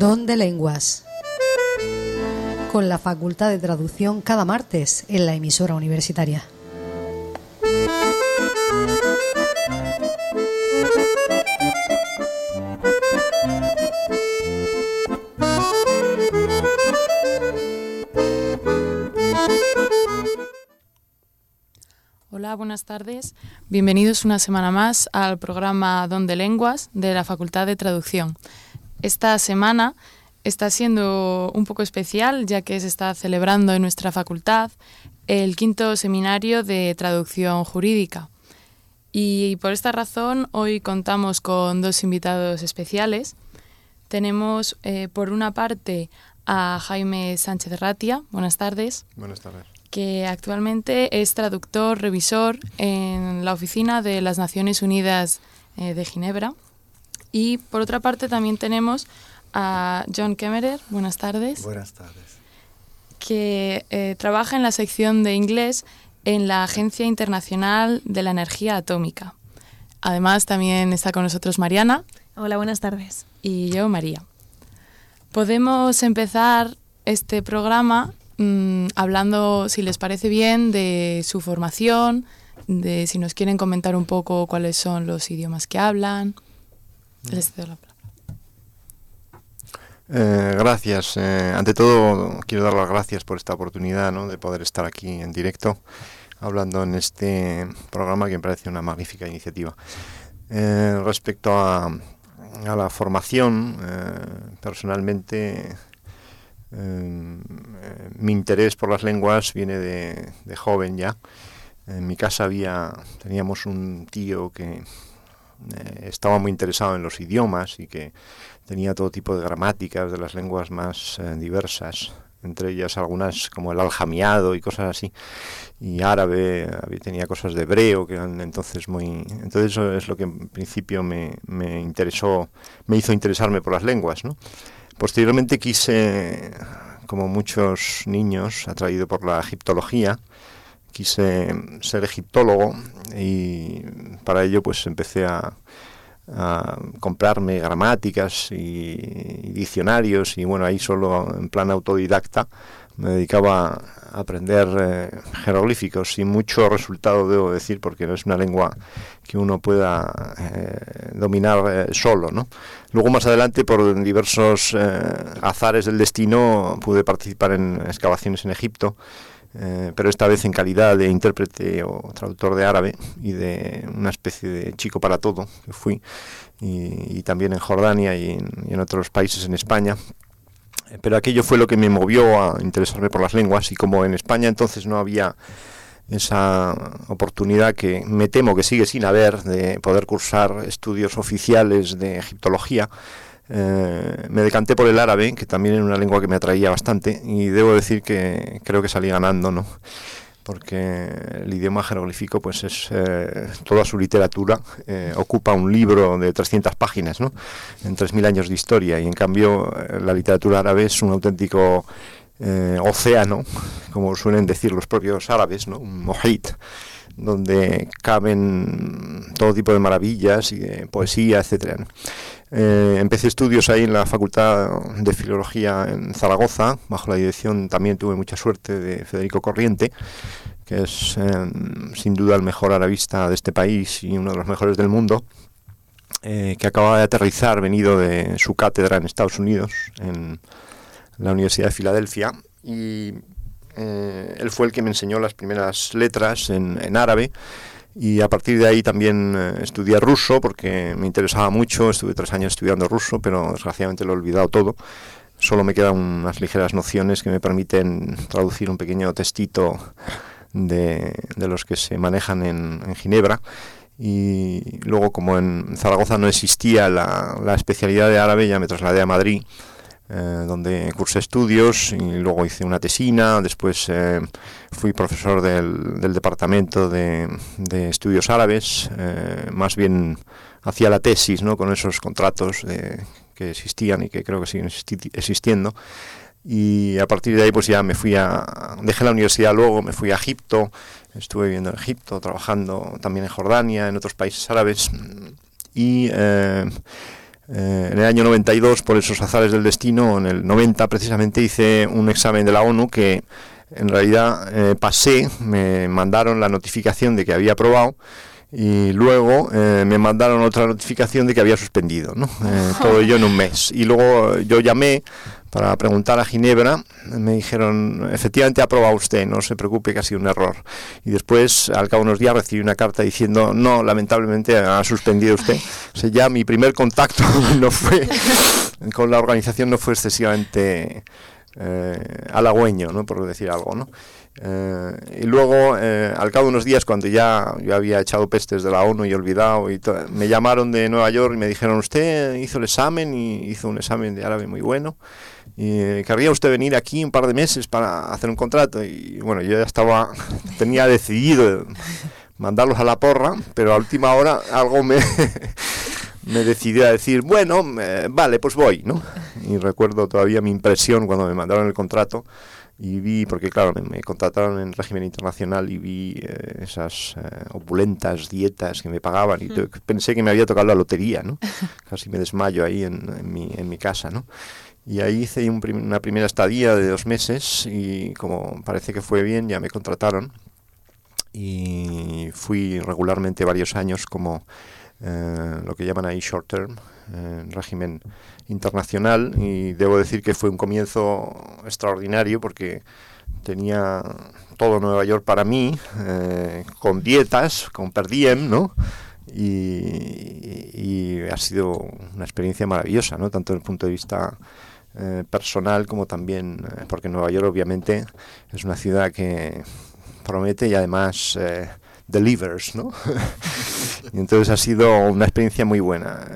Don de Lenguas. Con la Facultad de Traducción cada martes en la emisora universitaria. Hola, buenas tardes. Bienvenidos una semana más al programa Don de Lenguas de la Facultad de Traducción. Esta semana está siendo un poco especial ya que se está celebrando en nuestra facultad el quinto seminario de traducción jurídica. Y por esta razón hoy contamos con dos invitados especiales. Tenemos eh, por una parte a Jaime Sánchez Ratia. Buenas tardes. Buenas tardes. Que actualmente es traductor revisor en la oficina de las Naciones Unidas eh, de Ginebra. Y por otra parte también tenemos a John Kemmerer. Buenas tardes. Buenas tardes. Que eh, trabaja en la sección de inglés en la Agencia Internacional de la Energía Atómica. Además, también está con nosotros Mariana. Hola, buenas tardes. Y yo, María. Podemos empezar este programa mmm, hablando, si les parece bien, de su formación, de si nos quieren comentar un poco cuáles son los idiomas que hablan. Les cedo la palabra. Eh, gracias. Eh, ante todo, quiero dar las gracias por esta oportunidad ¿no? de poder estar aquí en directo hablando en este programa que me parece una magnífica iniciativa. Eh, respecto a, a, la formación, eh, personalmente mi interés por las lenguas viene de, de, joven ya. En mi casa había teníamos un tío que estaba muy interesado en los idiomas y que tenía todo tipo de gramáticas de las lenguas más eh, diversas, entre ellas algunas como el aljamiado y cosas así, y árabe, tenía cosas de hebreo que eran entonces muy... Entonces eso es lo que en principio me, me interesó, me hizo interesarme por las lenguas, ¿no? Posteriormente quise, como muchos niños, atraído por la egiptología, quise ser egiptólogo y para ello pues empecé a, comprarme gramáticas y, y, diccionarios y bueno, ahí solo en plan autodidacta me dedicaba a aprender eh, jeroglíficos sin mucho resultado, debo decir, porque no es una lengua que uno pueda eh, dominar eh, solo. ¿no? Luego más adelante, por diversos azares del destino, pude participar en excavaciones en Egipto eh, pero esta vez en calidad de intérprete o traductor de árabe y de una especie de chico para todo que fui, y, también en Jordania y en, y en, otros países en España. Pero aquello fue lo que me movió a interesarme por las lenguas y como en España entonces no había esa oportunidad que me temo que sigue sin haber de poder cursar estudios oficiales de egiptología, eh, me decanté por el árabe, que también era una lengua que me atraía bastante, y debo decir que creo que salí ganando, ¿no? Porque el idioma jeroglífico, pues es eh, toda su literatura, eh, ocupa un libro de 300 páginas, ¿no? En 3.000 años de historia, y en cambio la literatura árabe es un auténtico océano, como suelen decir los propios árabes, ¿no? Un mohit donde caben todo tipo de maravillas y de poesía. ¿no? Eh, empecé estudios ahí en la Facultad de Filología en Zaragoza, bajo la dirección también tuve mucha suerte de Federico Corriente, que es eh, sin duda el mejor arabista de este país y uno de los mejores del mundo, eh, que acababa de aterrizar venido de su cátedra en Estados Unidos, en la Universidad de Filadelfia, y eh, él fue el que me enseñó las primeras letras en, árabe y a partir de ahí también eh, estudié ruso porque me interesaba mucho, estuve tres años estudiando ruso, pero desgraciadamente lo he olvidado todo. Solo me quedan unas ligeras nociones que me permiten traducir un pequeño textito de, los que se manejan en, en, Ginebra. Y luego, como en Zaragoza no existía la, la especialidad de árabe, ya me trasladé a Madrid eh, donde cursé estudios y luego hice una tesina, después eh, fui profesor del, del departamento de, de, estudios árabes, eh, más bien hacía la tesis ¿no? con esos contratos de, que existían y que creo que siguen existi existiendo. Y a partir de ahí pues ya me fui a, dejé la universidad luego, me fui a Egipto, estuve viviendo en Egipto, trabajando también en Jordania, en otros países árabes y Eh, en el año 92, por esos azares del destino, en el 90 precisamente hice un examen de la ONU que en realidad eh, pasé, me mandaron la notificación de que había aprobado y luego eh, me mandaron otra notificación de que había suspendido, ¿no? todo ello en un mes. Y luego yo llamé para preguntar a Ginebra, me dijeron, efectivamente ha aprobado usted, no se preocupe que ha sido un error. Y después, al cabo de unos días, recibí una carta diciendo, no, lamentablemente ha suspendido usted. O sea, ya mi primer contacto no fue con la organización no fue excesivamente eh, halagüeño, ¿no? por decir algo. ¿no? Eh, y luego, eh, al cabo de unos días, cuando ya yo había echado pestes de la ONU y olvidado, y me llamaron de Nueva York y me dijeron, usted hizo el examen y hizo un examen de árabe muy bueno y querría usted venir aquí un par de meses para hacer un contrato. Y bueno yo ya estaba tenía decidido mandarlos a la porra pero a última hora algo me me decidí a decir bueno vale pues voy no y recuerdo todavía mi impresión cuando me mandaron el contrato y vi, porque claro, me, contrataron en régimen internacional y vi eh, esas eh, opulentas dietas que me pagaban y pensé que me había tocado la lotería, ¿no? Casi me desmayo ahí en, en, mi, en mi casa, ¿no? Y ahí hice una primera estadía de dos meses y como parece que fue bien, ya me contrataron y fui regularmente varios años como eh, lo que llaman ahí short term, en régimen internacional y debo decir que fue un comienzo extraordinario porque tenía todo Nueva York para mí, eh, con dietas, con per diem, ¿no? Y, ha sido una experiencia maravillosa, ¿no? Tanto desde el punto de vista eh, personal como también eh, porque Nueva York obviamente es una ciudad que promete y además eh, delivers, ¿no? y entonces ha sido una experiencia muy buena.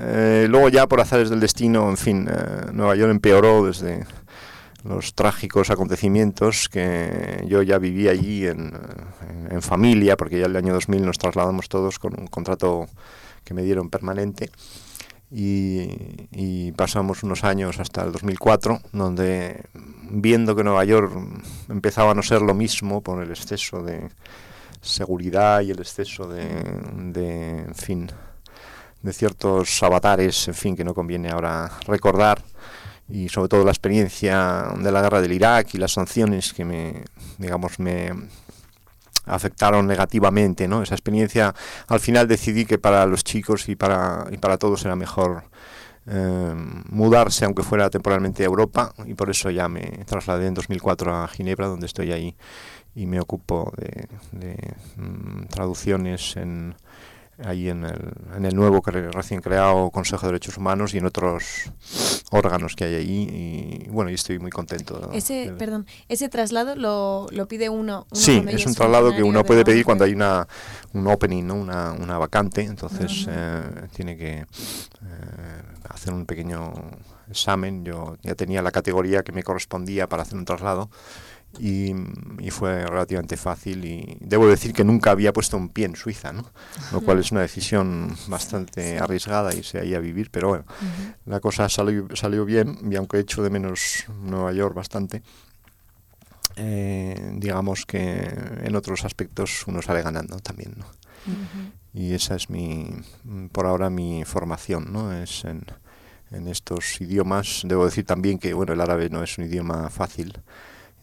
luego ya por azares del destino, en fin, Nueva York empeoró desde los trágicos acontecimientos que yo ya viví allí en, en, familia, porque ya el año 2000 nos trasladamos todos con un contrato que me dieron permanente y, pasamos unos años hasta el 2004, donde viendo que Nueva York empezaba a no ser lo mismo por el exceso de seguridad y el exceso de, de en fin, de ciertos avatares, en fin, que no conviene ahora recordar, y sobre todo la experiencia de la guerra del Irak y las sanciones que me, digamos, me afectaron negativamente, ¿no? Esa experiencia, al final decidí que para los chicos y para, y para todos era mejor eh, mudarse, aunque fuera temporalmente a Europa, y por eso ya me trasladé en 2004 a Ginebra, donde estoy ahí, y me ocupo de, mm, traducciones en ahí en el, en el nuevo recién creado Consejo de Derechos Humanos y en otros órganos que hay ahí y bueno y estoy muy contento ese perdón ese traslado lo, lo pide uno, sí es un traslado que uno puede pedir cuando hay una un opening ¿no? una, una vacante entonces eh, tiene que eh, hacer un pequeño examen. Yo ya tenía la categoría que me correspondía para hacer un traslado y, fue relativamente fácil y debo decir que nunca había puesto un pie en Suiza, ¿no? lo cual es una decisión bastante arriesgada irse ahí a vivir, pero bueno, la cosa salió, salió bien y aunque he hecho de menos Nueva York bastante, eh, digamos que en otros aspectos uno sale ganando también. ¿no? Y esa es mi, por ahora mi formación, ¿no? es en, en estos idiomas. Debo decir también que bueno, el árabe no es un idioma fácil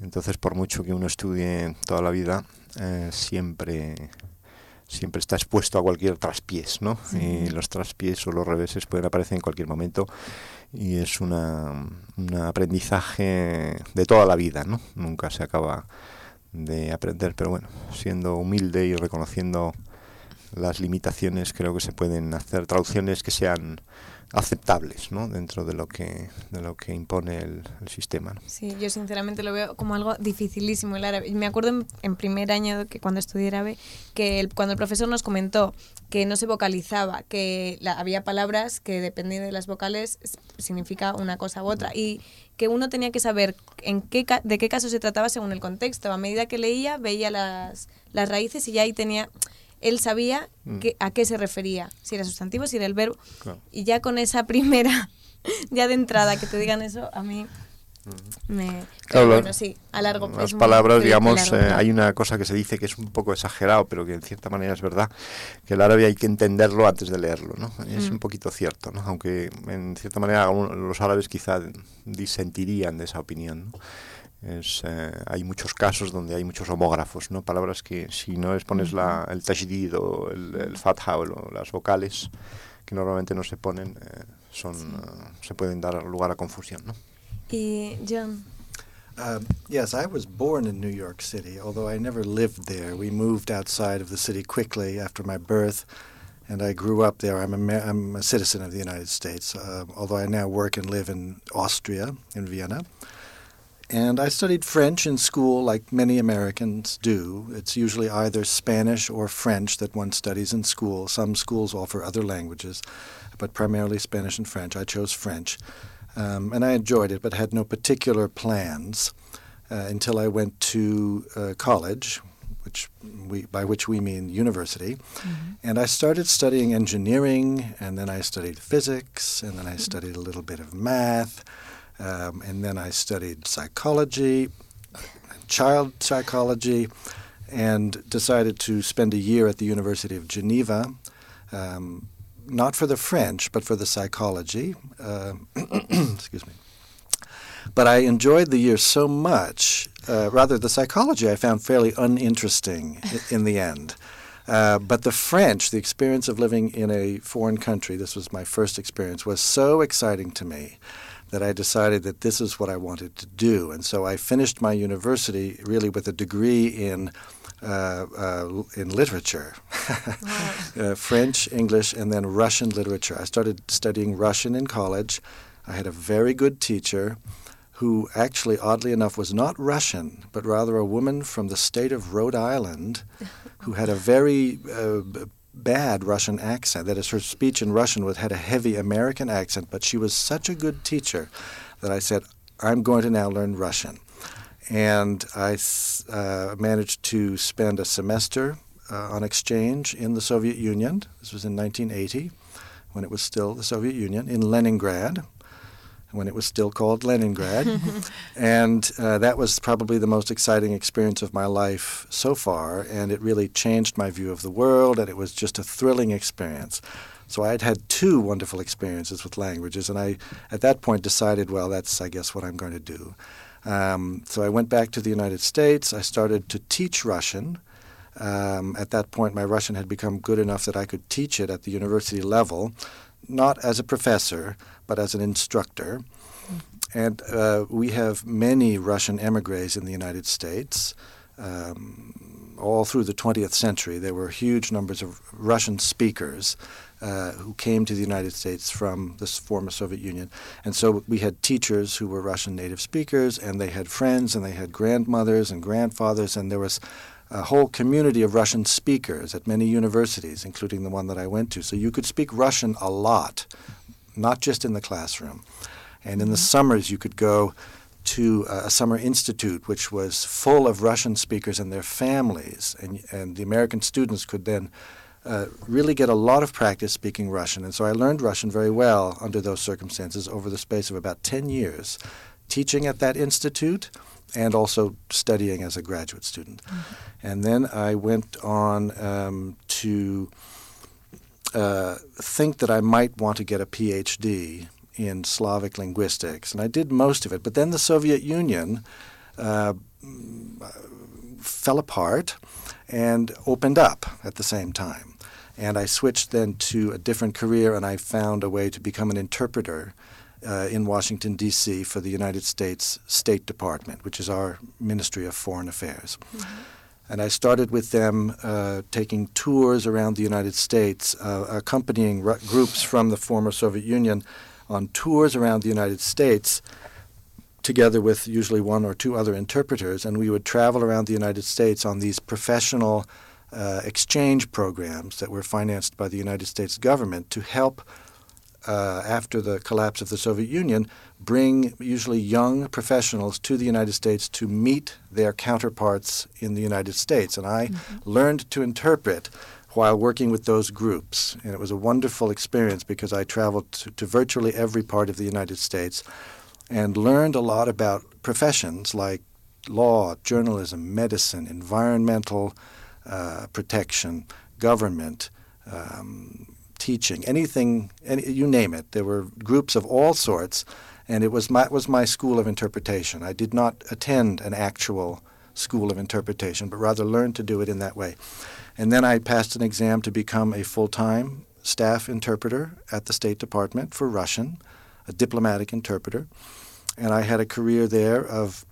entonces, por mucho que uno estudie toda la vida, eh, siempre siempre está expuesto a cualquier traspiés, ¿no? Y los traspiés o los reveses pueden aparecer en cualquier momento y es una, un aprendizaje de toda la vida, ¿no? Nunca se acaba de aprender, pero bueno, siendo humilde y reconociendo las limitaciones, creo que se pueden hacer traducciones que sean aceptables ¿no? dentro de lo que de lo que impone el, sistema. Sí, yo sinceramente lo veo como algo dificilísimo el árabe. Me acuerdo en, primer año que cuando estudié árabe que cuando el profesor nos comentó que no se vocalizaba, que había palabras que dependiendo de las vocales significa una cosa u otra y que uno tenía que saber en qué de qué caso se trataba según el contexto. A medida que leía veía las, las raíces y ya ahí tenía él sabía mm. que, a qué se refería, si era sustantivo, si era el verbo. Y ya con esa primera, ya de entrada, que te digan eso, a mí Me, Claro, bueno, sí, a largo Las plazo. palabras, digamos, largo eh, hay una cosa que se dice que es un poco exagerado, pero que en cierta manera es verdad, que el árabe hay que entenderlo antes de leerlo, ¿no? Es Mm. un poquito cierto, ¿no? Aunque en cierta manera los árabes quizá disentirían de esa opinión, ¿no? Es, eh, hay muchos casos donde hay muchos homógrafos, ¿no? Palabras que si no les pones la, el tashdid o el, el fatha o lo- las vocales que normalmente no se ponen, eh, son, eh, se pueden dar lugar a confusión, ¿no? Y John, Um, yes, I was born in New York City, although I never lived there. We moved outside of the city quickly after my birth, and I grew up there. I'm a, I'm a citizen of the United States, uh, although I now work and live in Austria, in Vienna. And I studied French in school, like many Americans do. It's usually either Spanish or French that one studies in school. Some schools offer other languages, but primarily Spanish and French. I chose French. Um, and I enjoyed it, but had no particular plans uh, until I went to uh, college, which we, by which we mean university. And I started studying engineering, and then I studied physics, and then I studied a little bit of math, um, and then I studied psychology, child psychology, and decided to spend a year at the University of Geneva. Um, not for the French, but for the psychology. Uh, excuse me. But I enjoyed the year so much. Uh, rather, the psychology I found fairly uninteresting i- in the end. Uh, but the French, the experience of living in a foreign country, this was my first experience, was so exciting to me that I decided that this is what I wanted to do. And so I finished my university really with a degree in uh, uh, in literature, uh, French, English, and then Russian literature. I started studying Russian in college. I had a very good teacher who actually, oddly enough, was not Russian, but rather a woman from the state of Rhode Island who had a very uh, bad Russian accent. That is, her speech in Russian had a heavy American accent, but she was such a good teacher that I said, I'm going to now learn Russian. And I uh, managed to spend a semester uh, on exchange in the Soviet Union. This was in 1980, when it was still the Soviet Union, in Leningrad, when it was still called Leningrad. and uh, that was probably the most exciting experience of my life so far, and it really changed my view of the world, and it was just a thrilling experience. So I had had two wonderful experiences with languages, and I, at that point, decided, well, that's, I guess, what I'm going to do. Um, so I went back to the United States. I started to teach Russian. Um, at that point, my Russian had become good enough that I could teach it at the university level, not as a professor, but as an instructor. And uh, we have many Russian emigres in the United States. Um, all through the 20th century, there were huge numbers of Russian speakers uh, who came to the United States from the former Soviet Union. And so we had teachers who were Russian native speakers, and they had friends, and they had grandmothers and grandfathers, and there was a whole community of Russian speakers at many universities, including the one that I went to. So you could speak Russian a lot, not just in the classroom. And in the summers, you could go to a summer institute, which was full of Russian speakers and their families, and, and the American students could then uh, really get a lot of practice speaking Russian. And so I learned Russian very well under those circumstances over the space of about 10 years, teaching at that institute and also studying as a graduate student. And then I went on um, to uh, think that I might want to get a PhD in Slavic linguistics, and I did most of it. But then the Soviet Union uh, fell apart and opened up at the same time. And I switched then to a different career, and I found a way to become an interpreter uh, in Washington, D.C. for the United States State Department, which is our Ministry of Foreign Affairs. And I started with them uh, taking tours around the United States, uh, accompanying ru- groups from the former Soviet Union on tours around the United States, together with usually one or two other interpreters. And we would travel around the United States on these professional uh, exchange programs that were financed by the United States government to help uh, after the collapse of the Soviet Union, bring usually young professionals to the United States to meet their counterparts in the United States. And I learned to interpret while working with those groups. And it was a wonderful experience because I traveled to, to virtually every part of the United States. and learned a lot about professions like law, journalism, medicine, environmental uh, protection, government, um, teaching, anything, any, you name it. There were groups of all sorts, and it was my, was my school of interpretation. I did not attend an actual school of interpretation, but rather learned to do it in that way. And then I passed an exam to become a full time staff interpreter at the State Department for Russian, a diplomatic interpreter. And I had a career there of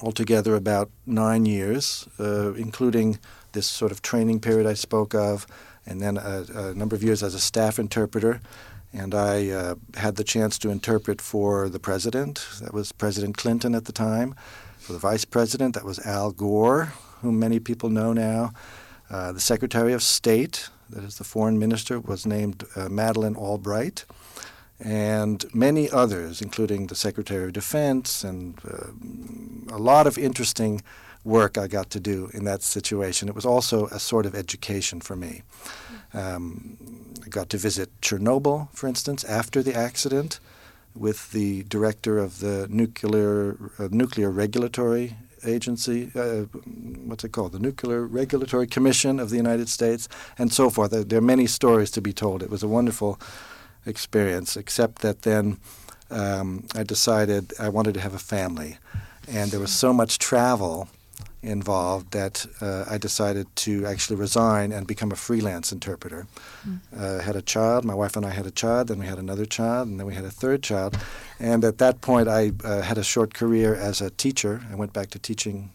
altogether about nine years, uh, including this sort of training period I spoke of, and then a, a number of years as a staff interpreter. And I uh, had the chance to interpret for the president, that was President Clinton at the time, for the vice president, that was Al Gore, whom many people know now, uh, the Secretary of State, that is the foreign minister, was named uh, Madeleine Albright, and many others, including the Secretary of Defense, and uh, a lot of interesting work I got to do in that situation. It was also a sort of education for me. Um, I got to visit Chernobyl, for instance, after the accident with the director of the nuclear uh, nuclear regulatory agency, uh, what's it called, the Nuclear Regulatory Commission of the United States, and so forth. There, are many stories to be told. It was a wonderful experience, except that then um, I decided I wanted to have a family, and there was so much travel involved that uh, I decided to actually resign and become a freelance interpreter. Mm. Uh, had a child, my wife and I had a child, then we had another child, and then we had a third child. And at that point, I uh, had a short career as a teacher. I went back to teaching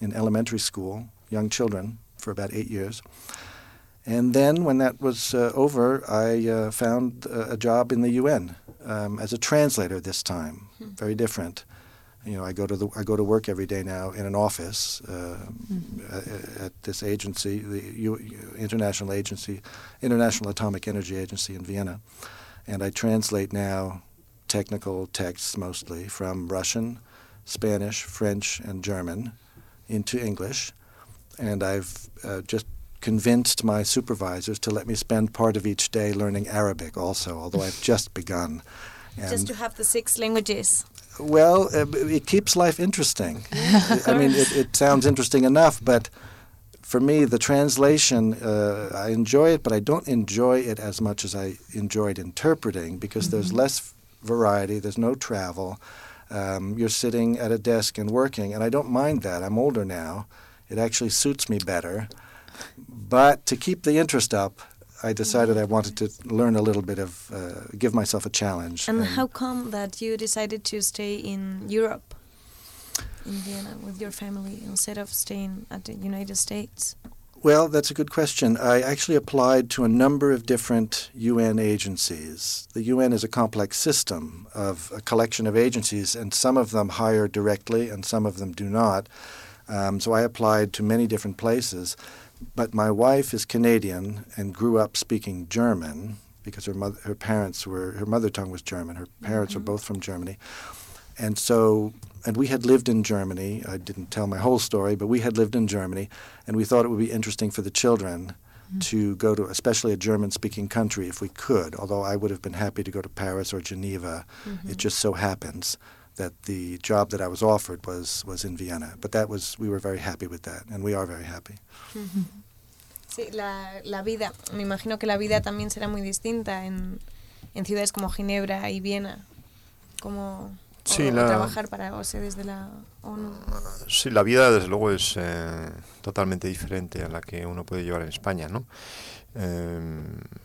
in elementary school, young children, for about eight years. And then, when that was uh, over, I uh, found a job in the UN um, as a translator this time, mm. very different you know, I go to the I go to work every day now in an office uh, mm-hmm. at, at, this agency, the U, International Agency, International Atomic Energy Agency in Vienna, and I translate now technical texts mostly from Russian, Spanish, French, and German into English, and I've uh, just convinced my supervisors to let me spend part of each day learning Arabic also, although I've just begun. And just to have the six languages. Well, uh, it keeps life interesting. I mean, it, it, sounds interesting enough, but for me, the translation, uh, I enjoy it, but I don't enjoy it as much as I enjoyed interpreting because mm-hmm. there's less variety, there's no travel. Um, you're sitting at a desk and working, and I don't mind that. I'm older now. It actually suits me better. But to keep the interest up, I decided I wanted to learn a little bit of, uh, give myself a challenge. And, and, how come that you decided to stay in Europe, in Vienna, with your family, instead of staying at the United States? Well, that's a good question. I actually applied to a number of different UN agencies. The UN is a complex system of a collection of agencies, and some of them hire directly and some of them do not. Um, so I applied to many different places. But my wife is Canadian and grew up speaking German because her mother, her parents were her mother tongue was German. Her parents mm-hmm. are both from Germany, and so and we had lived in Germany. I didn't tell my whole story, but we had lived in Germany, and we thought it would be interesting for the children mm-hmm. to go to, especially a German-speaking country, if we could. Although I would have been happy to go to Paris or Geneva, mm-hmm. it just so happens that the job that I was offered was was in Vienna. But that was we were very happy with that, and we are very happy. Sí, la, la vida, me imagino que la vida también será muy distinta en, en ciudades como Ginebra y Viena, como sí, o, la, trabajar para OSE desde la ONU. Sí, la vida desde luego es eh, totalmente diferente a la que uno puede llevar en España, ¿no? Eh,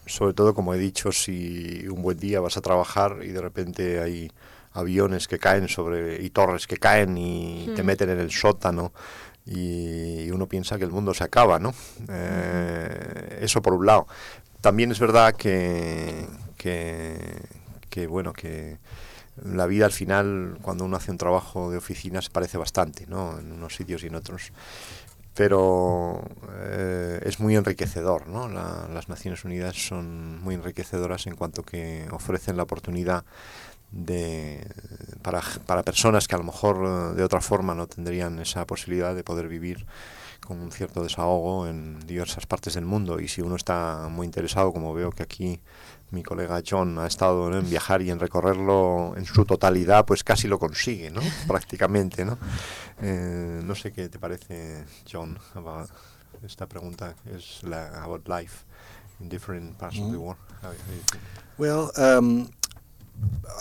sobre todo, como he dicho, si un buen día vas a trabajar y de repente hay aviones que caen sobre y torres que caen y te meten en el sótano y uno piensa que el mundo se acaba, ¿no? Eh, eso por un lado. También es verdad que, que, bueno, que la vida al final, cuando uno hace un trabajo de oficina, se parece bastante, ¿no? En unos sitios y en otros. Pero eh, es muy enriquecedor, ¿no? las Naciones Unidas son muy enriquecedoras en cuanto que ofrecen la oportunidad de, para, para personas que a lo mejor eh, de otra forma no tendrían esa posibilidad de poder vivir con un cierto desahogo en diversas partes del mundo y si uno está muy interesado, como veo que aquí mi colega John ha estado en viajar y en recorrerlo en su totalidad, pues casi lo consigue, ¿no? Prácticamente, ¿no? Eh, no sé qué te parece, John, about esta pregunta es la about life in different parts of the world. How, how? Well, um,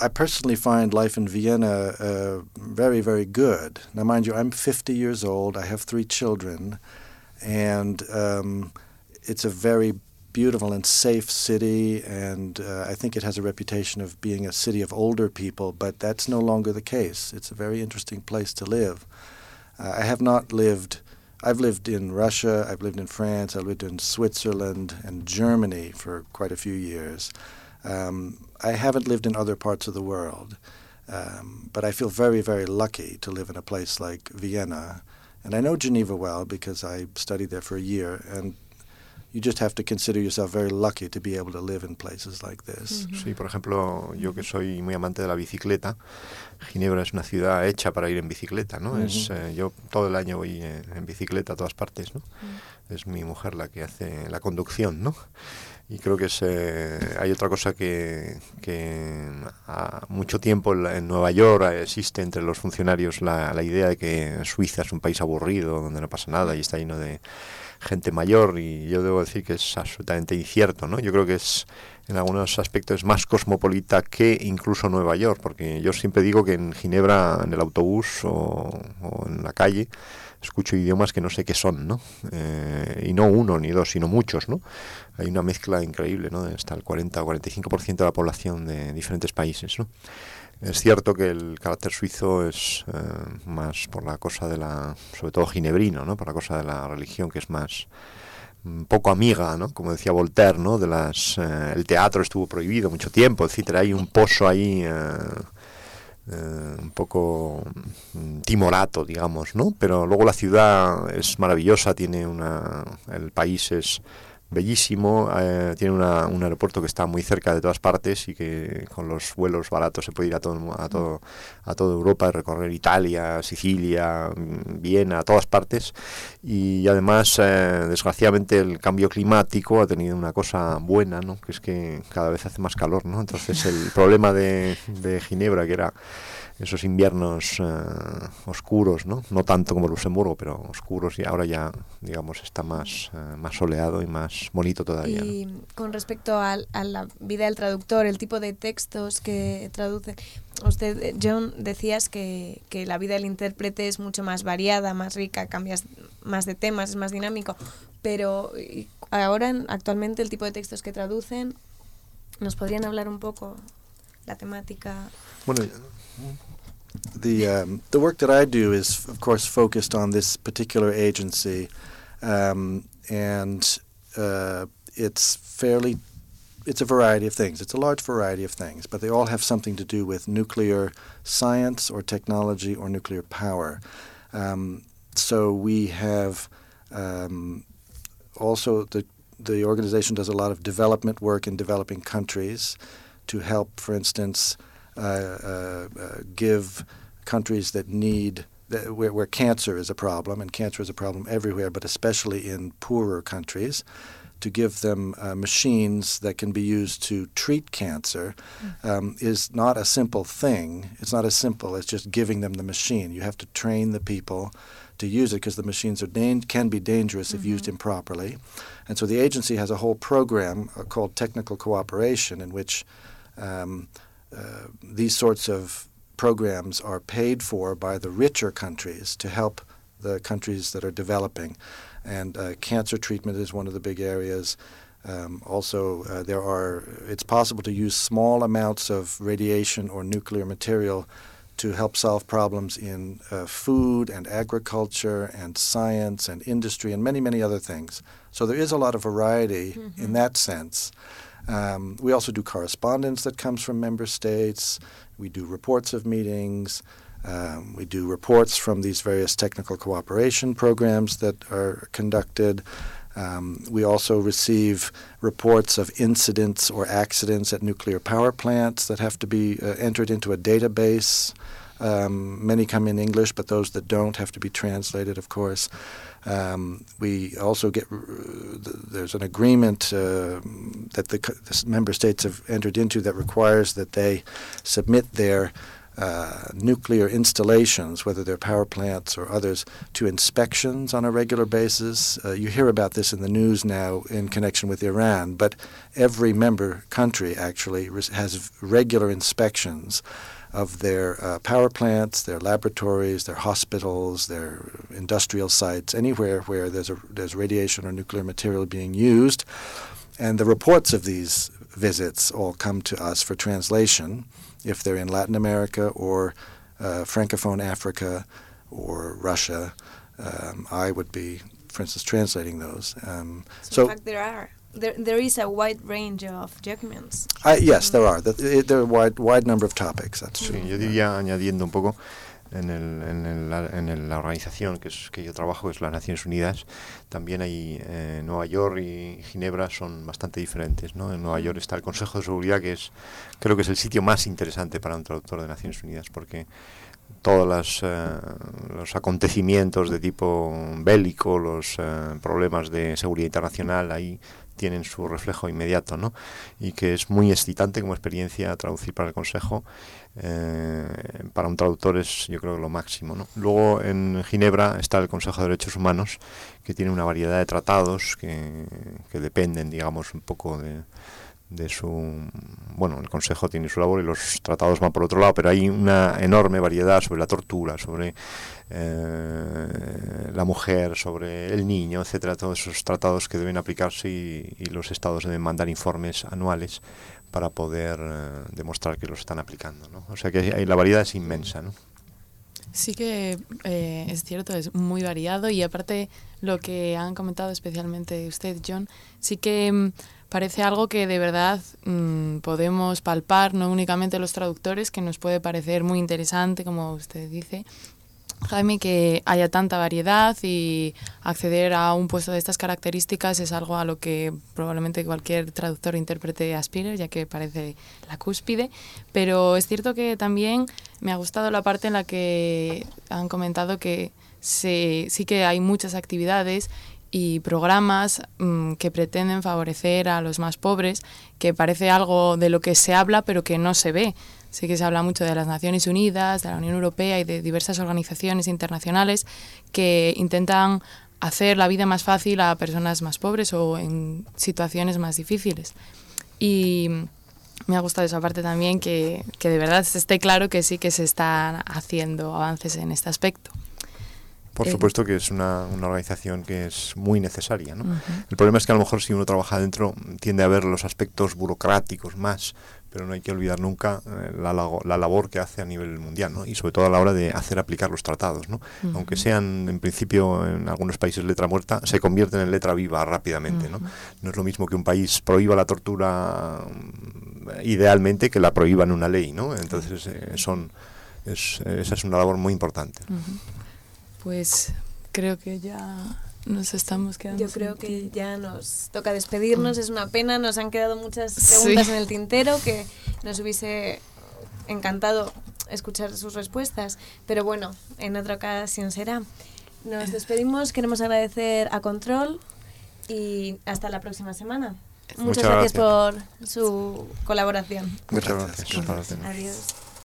I personally find life in Vienna uh, very, very good. Now, mind you, I'm 50 years old. I have three children, and um, it's a very beautiful and safe city. And uh, I think it has a reputation of being a city of older people, but that's no longer the case. It's a very interesting place to live. Uh, I have not lived. I've lived in Russia, I've lived in France, I've lived in Switzerland and Germany for quite a few years. Um, I haven't lived in other parts of the world, um, but I feel very, very lucky to live in a place like Vienna. And I know Geneva well because I studied there for a year, and you just have to consider yourself very lucky to be able to live in places like this. Sí, por ejemplo, yo que soy muy amante de la bicicleta, Ginebra es una ciudad hecha para ir en bicicleta, ¿no? es, eh, yo todo el año voy eh, en bicicleta a todas partes, ¿no? Es mi mujer la que hace la conducción, ¿no? Y creo que es, eh, hay otra cosa que, que a mucho tiempo en, en Nueva York existe entre los funcionarios la, la idea de que Suiza es un país aburrido, donde no pasa nada y está lleno de gente mayor y yo debo decir que es absolutamente incierto, ¿no? Yo creo que es en algunos aspectos más cosmopolita que incluso Nueva York, porque yo siempre digo que en Ginebra, en el autobús o en la calle, escucho idiomas que no sé qué son, ¿no? Eh, y no uno ni dos, sino muchos, ¿no? Hay una mezcla increíble, ¿no? Está el 40 o 45% de la población de diferentes países, ¿no? Es cierto que el carácter suizo es eh, más por la cosa de la, sobre todo ginebrino, ¿no? Por la cosa de la religión que es más un poco amiga, ¿no? Como decía Voltaire, ¿no? De las, eh, el teatro estuvo prohibido mucho tiempo, etcétera. Hay un pozo ahí eh, eh, un poco mm, timorato, digamos, ¿no? Pero luego la ciudad es maravillosa, tiene una, el país es bellísimo, eh, tiene una- un aeropuerto que está muy cerca de todas partes y que con los vuelos baratos se puede ir a todo a todo a toda Europa y recorrer Italia, Sicilia, mm, Viena, a todas partes y además eh, desgraciadamente el cambio climático ha tenido una cosa buena, ¿no? Que es que cada vez hace más calor, ¿no? Entonces el problema de, de Ginebra que era esos inviernos eh, oscuros, ¿no? No tanto como Luxemburgo, pero oscuros y ahora ya, digamos, está más, eh, más soleado y más bonito todavía. ¿no? Y con respecto a, la vida del traductor, el tipo de textos que traduce, usted, eh, John, decías que, que la vida del intérprete es mucho más variada, más rica, cambias más de temas, es más dinámico, pero ahora, en- actualmente, el tipo de textos que traducen, ¿nos podrían hablar un poco la temática? Bueno, The um, the work that I do is, of course, focused on this particular agency, um, and uh, it's fairly. It's a variety of things. It's a large variety of things, but they all have something to do with nuclear science or technology or nuclear power. Um, so we have um, also the the organization does a lot of development work in developing countries to help, for instance, uh, uh, uh, give countries that need that, where, where cancer is a problem, and cancer is a problem everywhere, but especially in poorer countries, to give them uh, machines that can be used to treat cancer um, is not a simple thing. It's not as simple as just giving them the machine. You have to train the people to use it because the machines are dan- can be dangerous if used improperly. And so the agency has a whole program uh, called technical cooperation in which um, uh, these sorts of programs are paid for by the richer countries to help the countries that are developing. And uh, cancer treatment is one of the big areas. Um, also, uh, there are. It's possible to use small amounts of radiation or nuclear material to help solve problems in uh, food and agriculture and science and industry and many, many other things. So there is a lot of variety in that sense. Um, we also do correspondence that comes from member states. We do reports of meetings. Um, we do reports from these various technical cooperation programs that are conducted. Um, we also receive reports of incidents or accidents at nuclear power plants that have to be uh, entered into a database. Um, many come in English, but those that don't have to be translated, of course. Um, we also get there's an agreement uh, that the, the, member states have entered into that requires that they submit their uh, nuclear installations, whether they're power plants or others, to inspections on a regular basis. Uh, you hear about this in the news now in connection with Iran, but every member country actually has regular inspections of their uh, power plants, their laboratories, their hospitals, their industrial sites, anywhere where there's a, there's radiation or nuclear material being used. And the reports of these visits all come to us for translation if they're in Latin America or uh, Francophone Africa or Russia. Um, I would be, for instance, translating those. Um, so, so, in fact, there are there, there is a wide range of documents. I, yes, there are. There are a wide, wide number of topics. That's true. Sí, yo diría, añadiendo un poco, en, el, en, el, en la organización que, es, que yo trabajo, que es las Naciones Unidas, también hay eh, Nueva York y Ginebra son bastante diferentes. ¿no? En Nueva York está el Consejo de Seguridad, que es creo que es el sitio más interesante para un traductor de Naciones Unidas, porque todos los, eh, los acontecimientos de tipo bélico, los eh, problemas de seguridad internacional, ahí tienen su reflejo inmediato, ¿no? Y que es muy excitante como experiencia traducir para el Consejo. Eh, para un traductor es, yo creo, lo máximo. Luego en Ginebra está el Consejo de Derechos Humanos, que tiene una variedad de tratados que dependen, digamos, un poco de, de su bueno el consejo tiene su labor y los tratados van por otro lado pero hay una enorme variedad sobre la tortura sobre eh, la mujer sobre el niño etcétera todos esos tratados que deben aplicarse y, los estados deben mandar informes anuales para poder eh, demostrar que los están aplicando ¿no? o sea que hay, la variedad es inmensa ¿no? Sí que eh, es cierto, es muy variado y aparte lo que han comentado especialmente usted, John, sí que mm, parece algo que de verdad mm, podemos palpar, no únicamente los traductores, que nos puede parecer muy interesante, como usted dice, Jaime, que haya tanta variedad y acceder a un puesto de estas características es algo a lo que probablemente cualquier traductor o intérprete aspire, ya que parece la cúspide. Pero es cierto que también me ha gustado la parte en la que han comentado que sí que hay muchas actividades y programas mm, que pretenden favorecer a los más pobres, que parece algo de lo que se habla pero que no se ve. Sí que se habla mucho de las Naciones Unidas, de la Unión Europea y de diversas organizaciones internacionales que intentan hacer la vida más fácil a personas más pobres o en situaciones más difíciles. Y me ha gustado esa parte también, que, que de verdad esté claro que sí que se están haciendo avances en este aspecto. Por supuesto que es una, una, organización que es muy necesaria. ¿no? El problema es que a lo mejor si uno trabaja dentro tiende a ver los aspectos burocráticos más, pero no hay que olvidar nunca eh, la, la, labor que hace a nivel mundial, ¿no? y sobre todo a la hora de hacer aplicar los tratados. ¿no? Aunque sean en principio en algunos países letra muerta, se convierten en letra viva rápidamente. ¿no? no es lo mismo que un país prohíba la tortura mm, idealmente que la prohíba en una ley. ¿no? Entonces eh, son, es, esa es una labor muy importante. Pues creo que ya nos estamos quedando. Yo creo que ya nos toca despedirnos. Es una pena, nos han quedado muchas preguntas en el tintero que nos hubiese encantado escuchar sus respuestas. Pero bueno, en otra ocasión será. Nos despedimos, queremos agradecer a Control y hasta la próxima semana. Muchas, gracias, por su colaboración. Muchas gracias. Adiós.